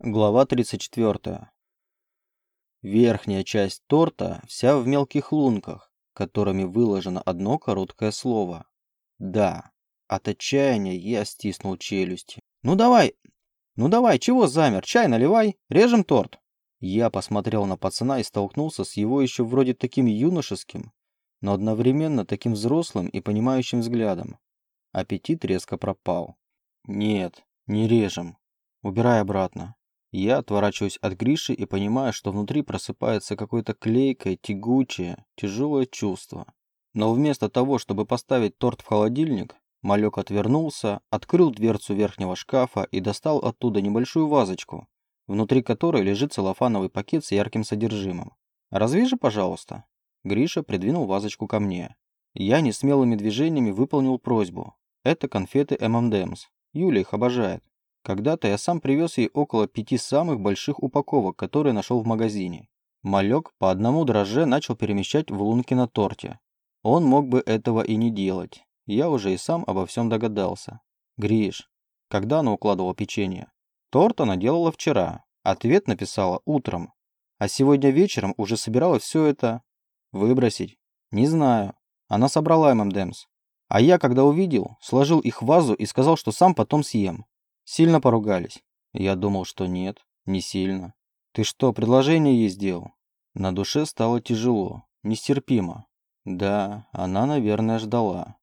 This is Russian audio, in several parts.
Глава 34. Верхняя часть торта вся в мелких лунках, которыми выложено одно короткое слово. Да. От отчаяния я стиснул челюсти. «Ну давай! Ну давай, чего замер? Чай наливай! Режем торт!» Я посмотрел на пацана и столкнулся с его еще вроде таким юношеским, но одновременно таким взрослым и понимающим взглядом. Аппетит резко пропал. «Нет, не режем. Убирай обратно. Я отворачиваюсь от Гриши и понимаю, что внутри просыпается какое-то клейкое, тягучее, тяжелое чувство. Но вместо того, чтобы поставить торт в холодильник, малек отвернулся, открыл дверцу верхнего шкафа и достал оттуда небольшую вазочку, внутри которой лежит целлофановый пакет с ярким содержимым. «Развяжи, пожалуйста». Гриша придвинул вазочку ко мне. Я несмелыми движениями выполнил просьбу. Это конфеты M&M's. Юля их обожает. Когда-то я сам привез ей около пяти самых больших упаковок, которые нашел в магазине. Малек по одному дрожже начал перемещать в лунки на торте. Он мог бы этого и не делать. Я уже и сам обо всем догадался. Гриш, когда она укладывала печенье? Торт она делала вчера. Ответ написала утром. А сегодня вечером уже собиралась все это... Выбросить? Не знаю. Она собрала ММДМС. А я, когда увидел, сложил их в вазу и сказал, что сам потом съем. Сильно поругались? Я думал, что нет, не сильно. Ты что, предложение ей сделал? На душе стало тяжело, нестерпимо. Да, она, наверное, ждала.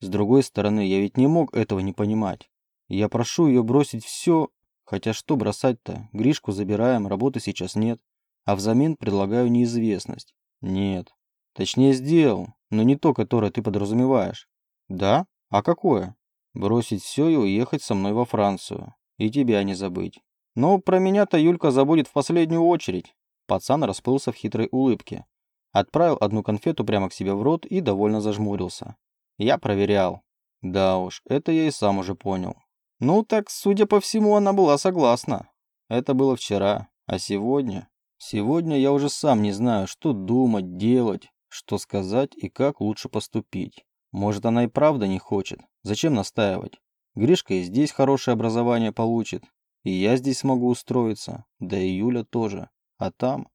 С другой стороны, я ведь не мог этого не понимать. Я прошу ее бросить все, хотя что бросать-то? Гришку забираем, работы сейчас нет. А взамен предлагаю неизвестность. Нет. Точнее, сделал, но не то, которое ты подразумеваешь. Да? А какое? Бросить все и уехать со мной во Францию. И тебя не забыть. Но про меня-то Юлька забудет в последнюю очередь. Пацан расплылся в хитрой улыбке. Отправил одну конфету прямо к себе в рот и довольно зажмурился. Я проверял. Да уж, это я и сам уже понял. Ну так, судя по всему, она была согласна. Это было вчера. А сегодня? Сегодня я уже сам не знаю, что думать, делать, что сказать и как лучше поступить. Может, она и правда не хочет. Зачем настаивать? Гришка и здесь хорошее образование получит. И я здесь смогу устроиться. Да и Юля тоже. А там?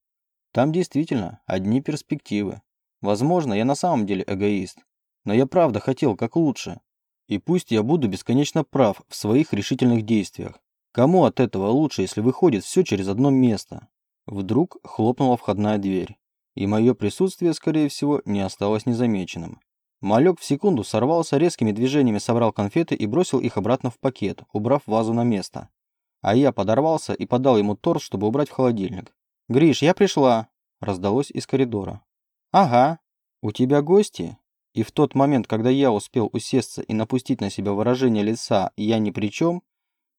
Там действительно одни перспективы. Возможно, я на самом деле эгоист. Но я правда хотел как лучше. И пусть я буду бесконечно прав в своих решительных действиях. Кому от этого лучше, если выходит все через одно место? Вдруг хлопнула входная дверь. И мое присутствие, скорее всего, не осталось незамеченным. Малек в секунду сорвался, резкими движениями собрал конфеты и бросил их обратно в пакет, убрав вазу на место. А я подорвался и подал ему торт, чтобы убрать в холодильник. «Гриш, я пришла!» – раздалось из коридора. «Ага. У тебя гости?» И в тот момент, когда я успел усесться и напустить на себя выражение лица «я ни при чем»,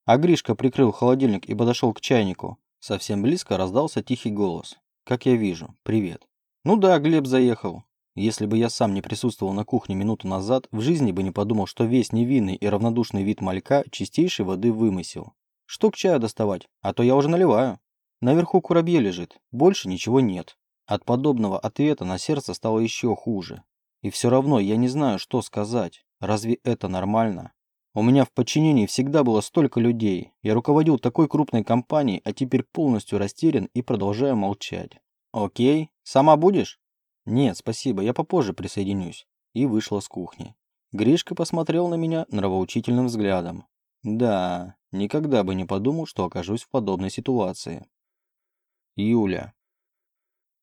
а Гришка прикрыл холодильник и подошел к чайнику, совсем близко раздался тихий голос. «Как я вижу. Привет». «Ну да, Глеб заехал. Если бы я сам не присутствовал на кухне минуту назад, в жизни бы не подумал, что весь невинный и равнодушный вид малька чистейшей воды вымысел. Что к чаю доставать? А то я уже наливаю. Наверху курабье лежит, больше ничего нет. От подобного ответа на сердце стало еще хуже. И все равно я не знаю, что сказать. Разве это нормально? У меня в подчинении всегда было столько людей. Я руководил такой крупной компанией, а теперь полностью растерян и продолжаю молчать. Окей, сама будешь? «Нет, спасибо, я попозже присоединюсь», и вышла с кухни. Гришка посмотрел на меня нравоучительным взглядом. Да, никогда бы не подумал, что окажусь в подобной ситуации. Юля.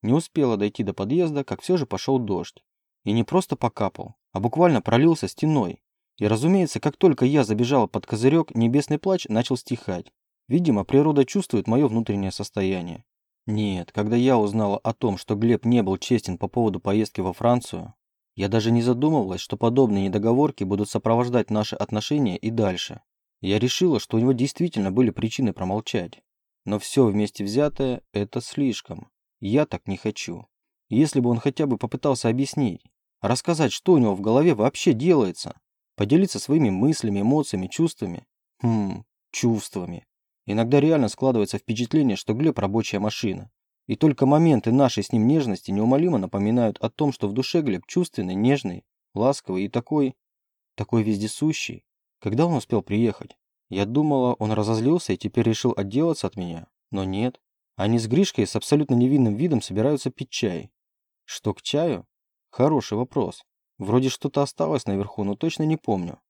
Не успела дойти до подъезда, как все же пошел дождь. И не просто покапал, а буквально пролился стеной. И разумеется, как только я забежал под козырек, небесный плач начал стихать. Видимо, природа чувствует мое внутреннее состояние. Нет, когда я узнала о том, что Глеб не был честен по поводу поездки во Францию, я даже не задумывалась, что подобные недоговорки будут сопровождать наши отношения и дальше. Я решила, что у него действительно были причины промолчать. Но все вместе взятое – это слишком. Я так не хочу. Если бы он хотя бы попытался объяснить, рассказать, что у него в голове вообще делается, поделиться своими мыслями, эмоциями, чувствами. Хм, чувствами. Иногда реально складывается впечатление, что Глеб рабочая машина. И только моменты нашей с ним нежности неумолимо напоминают о том, что в душе Глеб чувственный, нежный, ласковый и такой... такой вездесущий. Когда он успел приехать? Я думала, он разозлился и теперь решил отделаться от меня, но нет. Они с Гришкой с абсолютно невинным видом собираются пить чай. Что к чаю? Хороший вопрос. Вроде что-то осталось наверху, но точно не помню.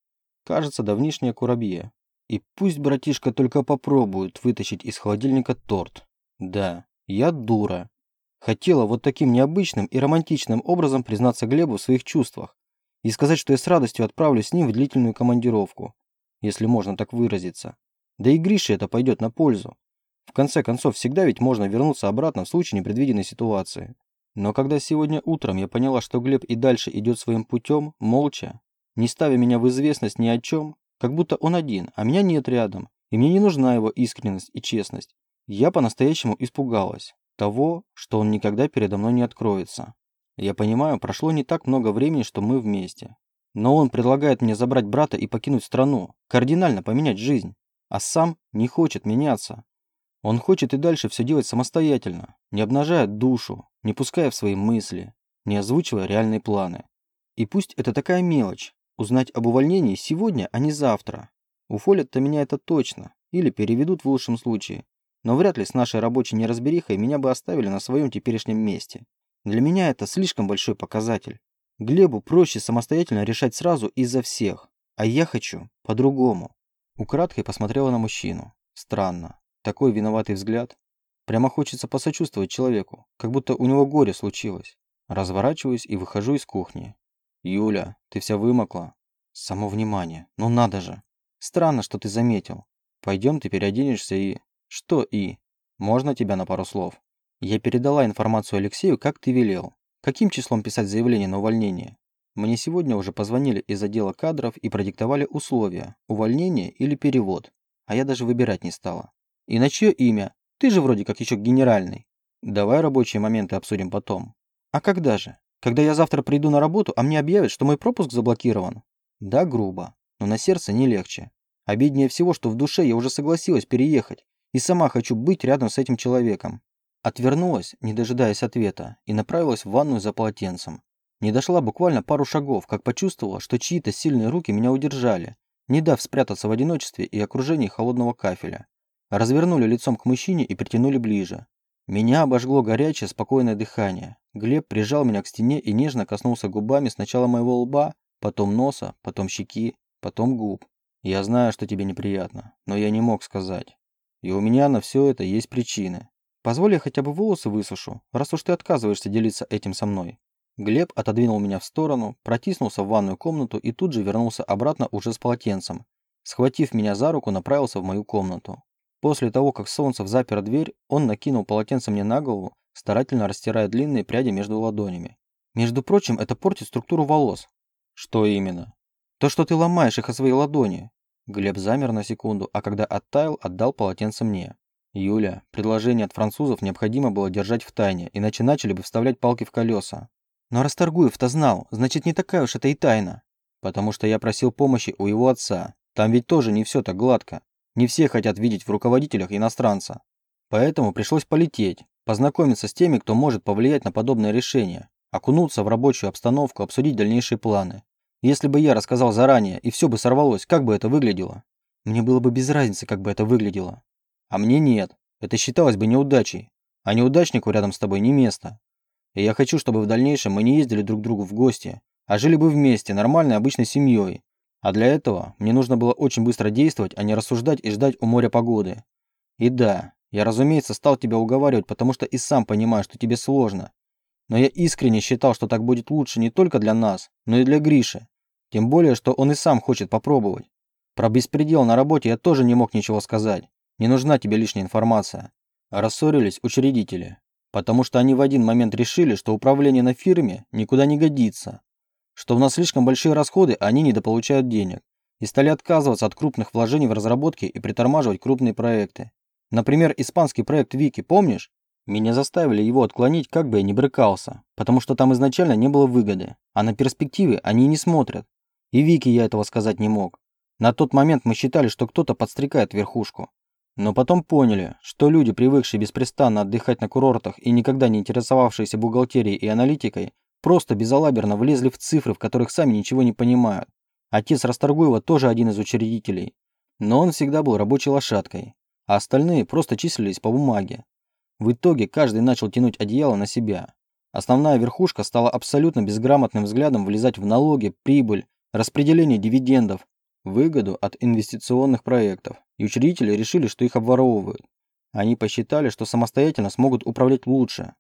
Кажется, давнишнее курабье. И пусть братишка только попробует вытащить из холодильника торт. Да, я дура. Хотела вот таким необычным и романтичным образом признаться Глебу в своих чувствах и сказать, что я с радостью отправлюсь с ним в длительную командировку, если можно так выразиться. Да и Грише это пойдет на пользу. В конце концов, всегда ведь можно вернуться обратно в случае непредвиденной ситуации. Но когда сегодня утром я поняла, что Глеб и дальше идет своим путем, молча, не ставя меня в известность ни о чем, как будто он один, а меня нет рядом, и мне не нужна его искренность и честность, я по-настоящему испугалась того, что он никогда передо мной не откроется. Я понимаю, прошло не так много времени, что мы вместе. Но он предлагает мне забрать брата и покинуть страну, кардинально поменять жизнь, а сам не хочет меняться. Он хочет и дальше все делать самостоятельно, не обнажая душу, не пуская в свои мысли, не озвучивая реальные планы. И пусть это такая мелочь, узнать об увольнении сегодня, а не завтра. Уфолят-то меня это точно, или переведут в лучшем случае. Но вряд ли с нашей рабочей неразберихой меня бы оставили на своем теперешнем месте. Для меня это слишком большой показатель. Глебу проще самостоятельно решать сразу из-за всех, а я хочу по-другому. Украдкой посмотрела на мужчину. Странно. Такой виноватый взгляд. Прямо хочется посочувствовать человеку, как будто у него горе случилось. Разворачиваюсь и выхожу из кухни. «Юля, ты вся вымокла?» «Само внимание. Ну надо же. Странно, что ты заметил. Пойдем, ты переоденешься и...» «Что и?» «Можно тебя на пару слов?» «Я передала информацию Алексею, как ты велел. Каким числом писать заявление на увольнение?» Мне сегодня уже позвонили из отдела кадров и продиктовали условия – увольнение или перевод. А я даже выбирать не стала. И на чье имя? Ты же вроде как еще генеральный. Давай рабочие моменты обсудим потом. А когда же? Когда я завтра приду на работу, а мне объявят, что мой пропуск заблокирован? Да, грубо. Но на сердце не легче. Обиднее всего, что в душе я уже согласилась переехать. И сама хочу быть рядом с этим человеком. Отвернулась, не дожидаясь ответа, и направилась в ванную за полотенцем. Не дошла буквально пару шагов, как почувствовала, что чьи-то сильные руки меня удержали, не дав спрятаться в одиночестве и окружении холодного кафеля. Развернули лицом к мужчине и притянули ближе. Меня обожгло горячее, спокойное дыхание. Глеб прижал меня к стене и нежно коснулся губами сначала моего лба, потом носа, потом щеки, потом губ. Я знаю, что тебе неприятно, но я не мог сказать. И у меня на все это есть причины. Позволь я хотя бы волосы высушу, раз уж ты отказываешься делиться этим со мной. Глеб отодвинул меня в сторону, протиснулся в ванную комнату и тут же вернулся обратно уже с полотенцем. Схватив меня за руку, направился в мою комнату. После того, как Солнцев запер дверь, он накинул полотенце мне на голову, старательно растирая длинные пряди между ладонями. Между прочим, это портит структуру волос. Что именно? То, что ты ломаешь их о свои ладони. Глеб замер на секунду, а когда оттаял, отдал полотенце мне. Юля, предложение от французов необходимо было держать в тайне, иначе начали бы вставлять палки в колеса. Но Расторгуев-то знал, значит не такая уж это и тайна. Потому что я просил помощи у его отца. Там ведь тоже не все так гладко. Не все хотят видеть в руководителях иностранца. Поэтому пришлось полететь, познакомиться с теми, кто может повлиять на подобное решение, окунуться в рабочую обстановку, обсудить дальнейшие планы. Если бы я рассказал заранее, и все бы сорвалось, как бы это выглядело? Мне было бы без разницы, как бы это выглядело. А мне нет. Это считалось бы неудачей. А неудачнику рядом с тобой не место. И я хочу, чтобы в дальнейшем мы не ездили друг к другу в гости, а жили бы вместе, нормальной обычной семьей, а для этого мне нужно было очень быстро действовать, а не рассуждать и ждать у моря погоды. И да, я, разумеется, стал тебя уговаривать, потому что и сам понимаю, что тебе сложно. Но я искренне считал, что так будет лучше не только для нас, но и для Гриши. Тем более, что он и сам хочет попробовать. Про беспредел на работе я тоже не мог ничего сказать. Не нужна тебе лишняя информация. Рассорились учредители, потому что они в один момент решили, что управление на фирме никуда не годится, что у нас слишком большие расходы, а они недополучают денег, и стали отказываться от крупных вложений в разработки и притормаживать крупные проекты. Например, испанский проект Вики, помнишь? Меня заставили его отклонить, как бы я ни брыкался, потому что там изначально не было выгоды, а на перспективы они не смотрят. И Вики я этого сказать не мог. На тот момент мы считали, что кто-то подстрекает верхушку. Но потом поняли, что люди, привыкшие беспрестанно отдыхать на курортах и никогда не интересовавшиеся бухгалтерией и аналитикой, Просто безалаберно влезли в цифры, в которых сами ничего не понимают. Отец Расторгуева тоже один из учредителей. Но он всегда был рабочей лошадкой, а остальные просто числились по бумаге. В итоге каждый начал тянуть одеяло на себя. Основная верхушка стала абсолютно безграмотным взглядом влезать в налоги, прибыль, распределение дивидендов, выгоду от инвестиционных проектов. И учредители решили, что их обворовывают. Они посчитали, что самостоятельно смогут управлять лучше,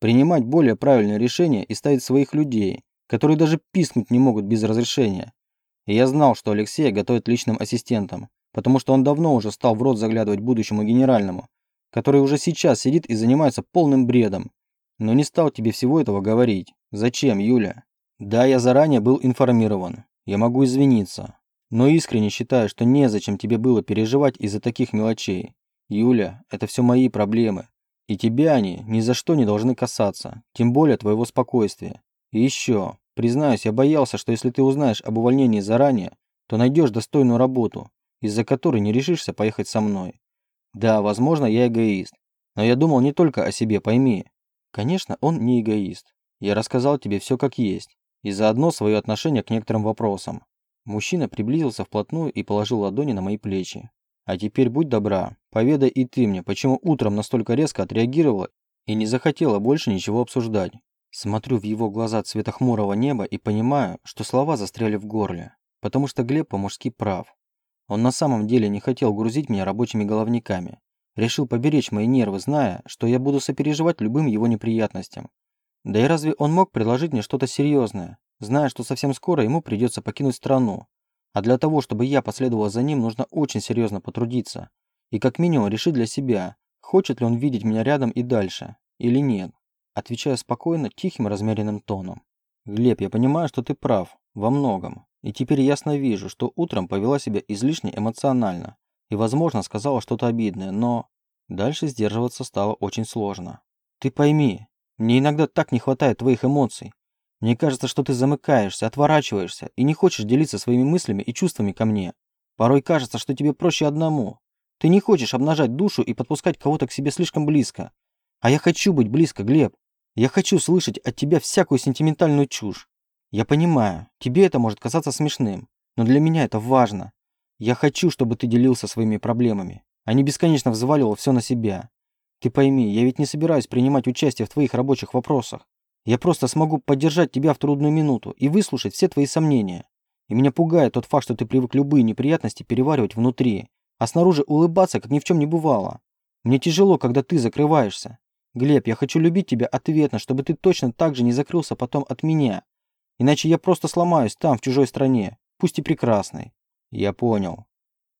принимать более правильные решения и ставить своих людей, которые даже пискнуть не могут без разрешения. И я знал, что Алексея готовят личным ассистентом, потому что он давно уже стал в рот заглядывать будущему генеральному, который уже сейчас сидит и занимается полным бредом. Но не стал тебе всего этого говорить. Зачем, Юля? Да, я заранее был информирован. Я могу извиниться. Но искренне считаю, что незачем тебе было переживать из-за таких мелочей. Юля, это все мои проблемы. И тебя они ни за что не должны касаться, тем более твоего спокойствия. И еще, признаюсь, я боялся, что если ты узнаешь об увольнении заранее, то найдешь достойную работу, из-за которой не решишься поехать со мной. Да, возможно, я эгоист, но я думал не только о себе, пойми. Конечно, он не эгоист. Я рассказал тебе все как есть, и заодно свое отношение к некоторым вопросам. Мужчина приблизился вплотную и положил ладони на мои плечи. А теперь будь добра, поведай и ты мне, почему утром настолько резко отреагировала и не захотела больше ничего обсуждать. Смотрю в его глаза цвета хмурого неба и понимаю, что слова застряли в горле, потому что Глеб по-мужски прав. Он на самом деле не хотел грузить меня рабочими головниками. Решил поберечь мои нервы, зная, что я буду сопереживать любым его неприятностям. Да и разве он мог предложить мне что-то серьезное, зная, что совсем скоро ему придется покинуть страну, а для того, чтобы я последовала за ним, нужно очень серьезно потрудиться. И как минимум решить для себя, хочет ли он видеть меня рядом и дальше, или нет. Отвечаю спокойно, тихим размеренным тоном. Глеб, я понимаю, что ты прав, во многом. И теперь ясно вижу, что утром повела себя излишне эмоционально. И, возможно, сказала что-то обидное, но... Дальше сдерживаться стало очень сложно. Ты пойми, мне иногда так не хватает твоих эмоций. Мне кажется, что ты замыкаешься, отворачиваешься и не хочешь делиться своими мыслями и чувствами ко мне. Порой кажется, что тебе проще одному. Ты не хочешь обнажать душу и подпускать кого-то к себе слишком близко. А я хочу быть близко, Глеб. Я хочу слышать от тебя всякую сентиментальную чушь. Я понимаю, тебе это может казаться смешным, но для меня это важно. Я хочу, чтобы ты делился своими проблемами, а не бесконечно взваливал все на себя. Ты пойми, я ведь не собираюсь принимать участие в твоих рабочих вопросах. Я просто смогу поддержать тебя в трудную минуту и выслушать все твои сомнения. И меня пугает тот факт, что ты привык любые неприятности переваривать внутри, а снаружи улыбаться, как ни в чем не бывало. Мне тяжело, когда ты закрываешься. Глеб, я хочу любить тебя ответно, чтобы ты точно так же не закрылся потом от меня. Иначе я просто сломаюсь там, в чужой стране, пусть и прекрасной. Я понял.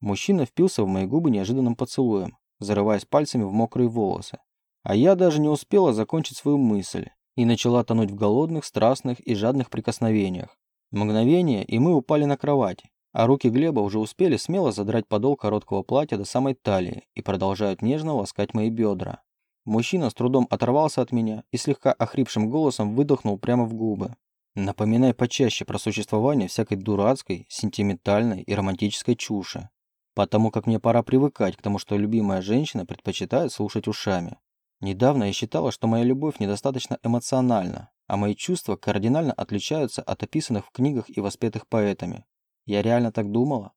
Мужчина впился в мои губы неожиданным поцелуем, зарываясь пальцами в мокрые волосы. А я даже не успела закончить свою мысль и начала тонуть в голодных, страстных и жадных прикосновениях. Мгновение, и мы упали на кровать, а руки Глеба уже успели смело задрать подол короткого платья до самой талии и продолжают нежно ласкать мои бедра. Мужчина с трудом оторвался от меня и слегка охрипшим голосом выдохнул прямо в губы. Напоминай почаще про существование всякой дурацкой, сентиментальной и романтической чуши. Потому как мне пора привыкать к тому, что любимая женщина предпочитает слушать ушами. Недавно я считала, что моя любовь недостаточно эмоциональна, а мои чувства кардинально отличаются от описанных в книгах и воспетых поэтами. Я реально так думала?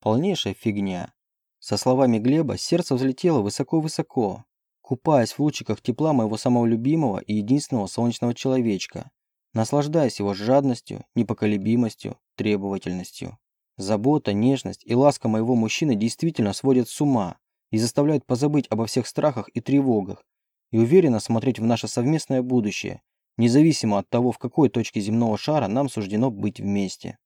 Полнейшая фигня. Со словами Глеба сердце взлетело высоко-высоко, купаясь в лучиках тепла моего самого любимого и единственного солнечного человечка, наслаждаясь его жадностью, непоколебимостью, требовательностью. Забота, нежность и ласка моего мужчины действительно сводят с ума и заставляют позабыть обо всех страхах и тревогах, и уверенно смотреть в наше совместное будущее, независимо от того, в какой точке земного шара нам суждено быть вместе.